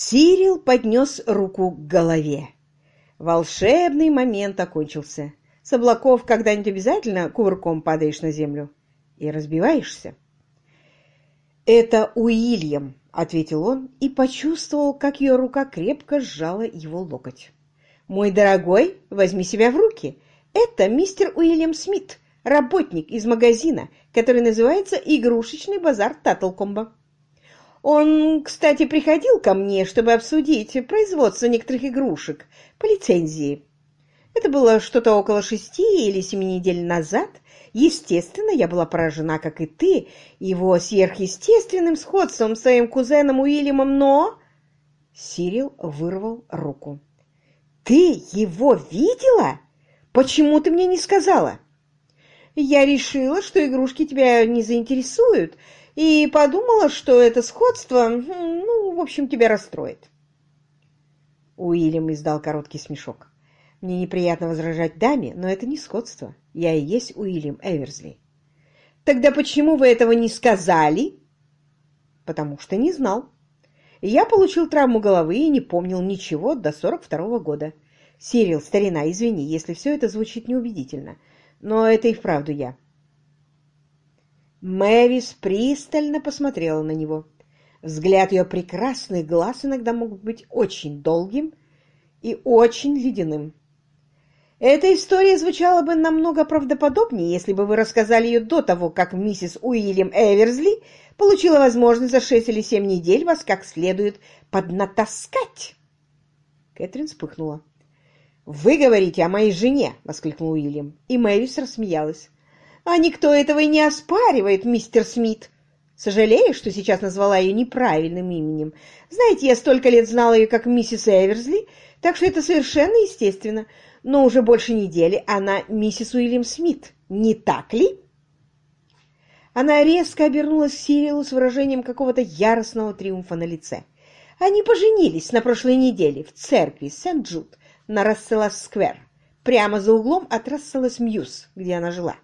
Сирил поднес руку к голове. Волшебный момент окончился. С облаков когда-нибудь обязательно кувырком падаешь на землю и разбиваешься. «Это Уильям», — ответил он и почувствовал, как ее рука крепко сжала его локоть. «Мой дорогой, возьми себя в руки. Это мистер Уильям Смит, работник из магазина, который называется «Игрушечный базар Таттлкомба». Он, кстати, приходил ко мне, чтобы обсудить производство некоторых игрушек по лицензии. Это было что-то около шести или семи недель назад. Естественно, я была поражена, как и ты, его сверхъестественным сходством с своим кузеном Уильямом, но... Сирил вырвал руку. «Ты его видела? Почему ты мне не сказала?» «Я решила, что игрушки тебя не заинтересуют, и подумала, что это сходство, ну, в общем, тебя расстроит». Уильям издал короткий смешок. Мне неприятно возражать даме, но это не сходство. Я и есть Уильям Эверсли. Тогда почему вы этого не сказали? Потому что не знал. Я получил травму головы и не помнил ничего до 42-го года. Сирил, старина, извини, если все это звучит неубедительно, но это и вправду я. Мэвис пристально посмотрела на него. Взгляд ее прекрасных глаз иногда мог быть очень долгим и очень ледяным. Эта история звучала бы намного правдоподобнее, если бы вы рассказали ее до того, как миссис Уильям Эверсли получила возможность за шесть или семь недель вас как следует поднатаскать. Кэтрин вспыхнула. «Вы говорите о моей жене!» — воскликнул Уильям. И Мэвис рассмеялась. «А никто этого и не оспаривает, мистер Смит!» Сожалею, что сейчас назвала ее неправильным именем. Знаете, я столько лет знала ее как миссис Эверсли, так что это совершенно естественно но уже больше недели она миссис Уильям Смит, не так ли? Она резко обернулась к Сирилу с выражением какого-то яростного триумфа на лице. Они поженились на прошлой неделе в церкви Сент-Джуд на Расселас-сквер, прямо за углом от Расселас-Мьюз, где она жила.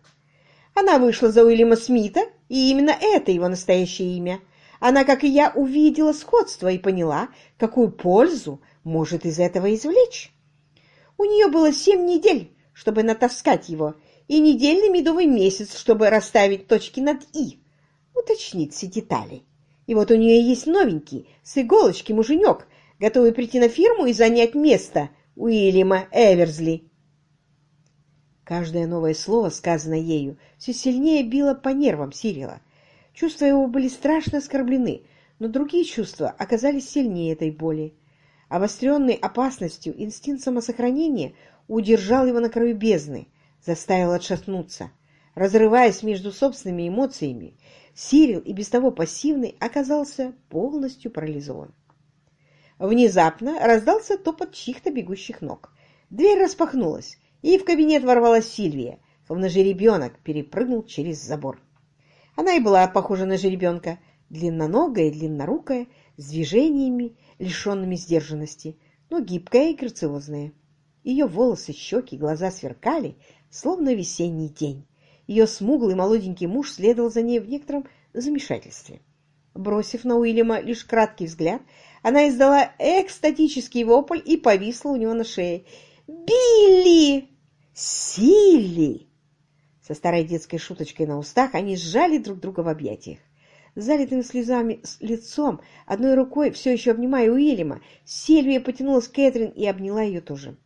Она вышла за Уильяма Смита, и именно это его настоящее имя. Она, как и я, увидела сходство и поняла, какую пользу может из этого извлечь. У нее было семь недель, чтобы натаскать его, и недельный медовый месяц, чтобы расставить точки над «и», уточнить все детали. И вот у нее есть новенький, с иголочки муженек, готовый прийти на фирму и занять место Уильяма Эверсли. Каждое новое слово, сказанное ею, все сильнее било по нервам Сирила. Чувства его были страшно оскорблены, но другие чувства оказались сильнее этой боли. Обостренный опасностью инстинкт самосохранения удержал его на краю бездны, заставил отшатнуться. Разрываясь между собственными эмоциями, Сирил и без того пассивный оказался полностью парализован. Внезапно раздался топот чьих-то бегущих ног. Дверь распахнулась, и в кабинет ворвалась Сильвия, словно жеребенок перепрыгнул через забор. Она и была похожа на жеребенка, длинноногая и длиннорукая, с движениями, лишенными сдержанности, но гибкая и грациозная. Ее волосы, щеки, глаза сверкали, словно весенний день. Ее смуглый молоденький муж следовал за ней в некотором замешательстве. Бросив на Уильяма лишь краткий взгляд, она издала экстатический вопль и повисла у него на шее. «Билли! Силли!» Со старой детской шуточкой на устах они сжали друг друга в объятиях залитым слезами лицом, одной рукой, все еще обнимая Уильяма, Сильвия потянулась к Кэтрин и обняла ее тоже.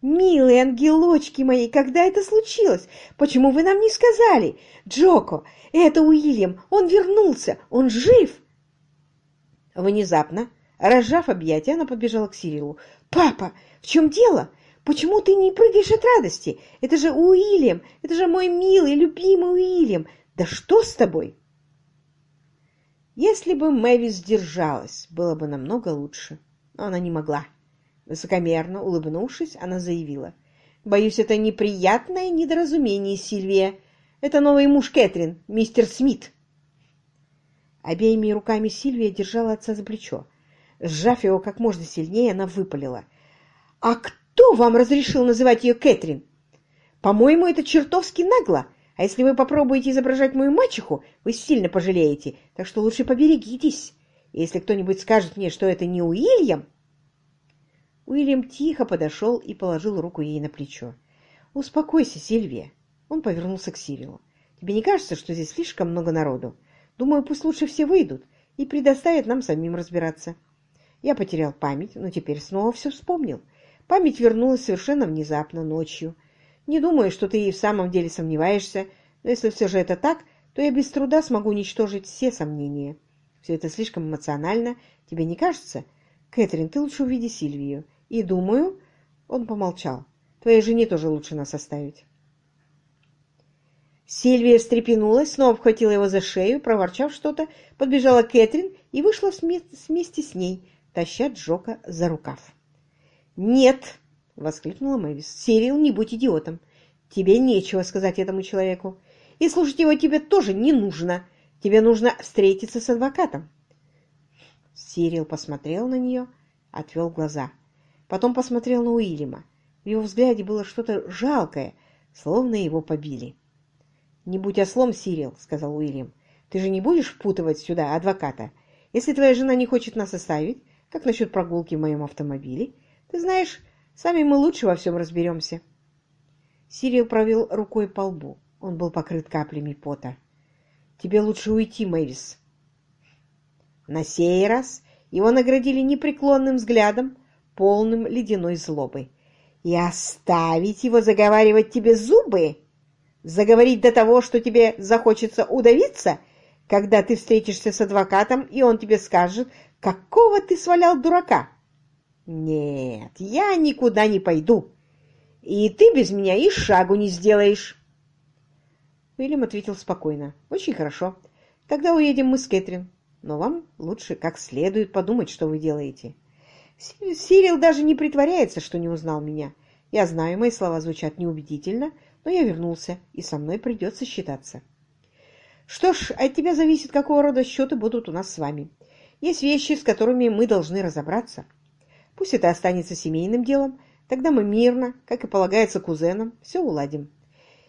«Милые ангелочки мои, когда это случилось? Почему вы нам не сказали? Джоко, это Уильям, он вернулся, он жив!» Внезапно, разжав объятия, она подбежала к Сирилу. «Папа, в чем дело? Почему ты не прыгаешь от радости? Это же Уильям, это же мой милый, любимый Уильям! Да что с тобой?» Если бы Мэвис сдержалась, было бы намного лучше. Но она не могла. Высокомерно улыбнувшись, она заявила. «Боюсь, это неприятное недоразумение, Сильвия. Это новый муж Кэтрин, мистер Смит». Обеими руками Сильвия держала отца за плечо. Сжав его как можно сильнее, она выпалила. «А кто вам разрешил называть ее Кэтрин? По-моему, это чертовски нагло. А если вы попробуете изображать мою мачеху, вы сильно пожалеете, так что лучше поберегитесь. Если кто-нибудь скажет мне, что это не Уильям...» Уильям тихо подошел и положил руку ей на плечо. «Успокойся, Сильвия!» Он повернулся к Сирилу. «Тебе не кажется, что здесь слишком много народу? Думаю, пусть лучше все выйдут и предоставят нам самим разбираться». Я потерял память, но теперь снова все вспомнил. Память вернулась совершенно внезапно, ночью. Не думаю, что ты и в самом деле сомневаешься, но если все же это так, то я без труда смогу уничтожить все сомнения. Все это слишком эмоционально, тебе не кажется? Кэтрин, ты лучше увиди Сильвию. И думаю... Он помолчал. Твоей жене тоже лучше нас оставить. Сильвия встрепенулась, снова обхватила его за шею, проворчав что-то, подбежала Кэтрин и вышла вместе с ней, таща Джока за рукав. «Нет!» — воскликнула Мэвис. «Сирил, не будь идиотом. Тебе нечего сказать этому человеку. И слушать его тебе тоже не нужно. Тебе нужно встретиться с адвокатом». Сирил посмотрел на нее, отвел глаза. Потом посмотрел на Уильяма. В его взгляде было что-то жалкое, словно его побили. «Не будь ослом, Сирил», — сказал Уильям. «Ты же не будешь впутывать сюда адвоката? Если твоя жена не хочет нас оставить, как насчет прогулки в моем автомобиле? Ты знаешь, сами мы лучше во всем разберемся». Сирил провел рукой по лбу. Он был покрыт каплями пота. «Тебе лучше уйти, Мэвис». На сей раз его наградили непреклонным взглядом, полным ледяной злобы. «И оставить его заговаривать тебе зубы? Заговорить до того, что тебе захочется удавиться, когда ты встретишься с адвокатом, и он тебе скажет, какого ты свалял дурака? Нет, я никуда не пойду, и ты без меня и шагу не сделаешь». Уильям ответил спокойно. «Очень хорошо. Тогда уедем мы с Кэтрин. Но вам лучше как следует подумать, что вы делаете. Сирил даже не притворяется, что не узнал меня. Я знаю, мои слова звучат неубедительно, но я вернулся, и со мной придется считаться. Что ж, от тебя зависит, какого рода счеты будут у нас с вами. Есть вещи, с которыми мы должны разобраться. Пусть это останется семейным делом, тогда мы мирно, как и полагается кузенам, все уладим.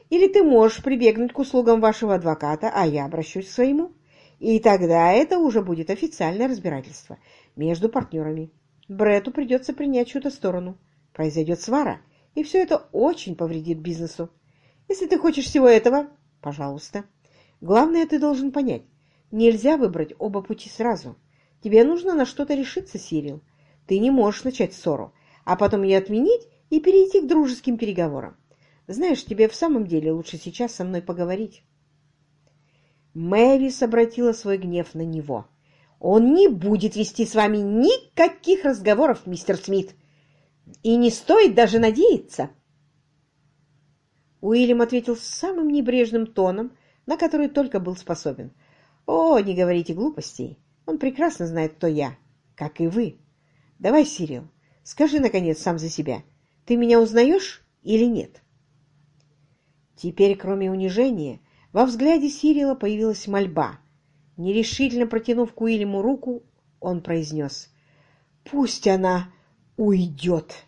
Или ты можешь прибегнуть к услугам вашего адвоката, а я обращусь к своему. И тогда это уже будет официальное разбирательство между партнерами. Брету придется принять чью-то сторону. Произойдет свара, и все это очень повредит бизнесу. Если ты хочешь всего этого, пожалуйста. Главное, ты должен понять, нельзя выбрать оба пути сразу. Тебе нужно на что-то решиться, Сирил. Ты не можешь начать ссору, а потом ее отменить и перейти к дружеским переговорам. Знаешь, тебе в самом деле лучше сейчас со мной поговорить. Мэвис обратила свой гнев на него. Он не будет вести с вами никаких разговоров, мистер Смит. И не стоит даже надеяться. Уильям ответил самым небрежным тоном, на который только был способен. «О, не говорите глупостей. Он прекрасно знает, кто я, как и вы. Давай, Сирил, скажи, наконец, сам за себя, ты меня узнаешь или нет?» Теперь, кроме унижения, во взгляде Сирила появилась мольба — Нерешительно протянув к Уильяму руку, он произнес «Пусть она уйдет».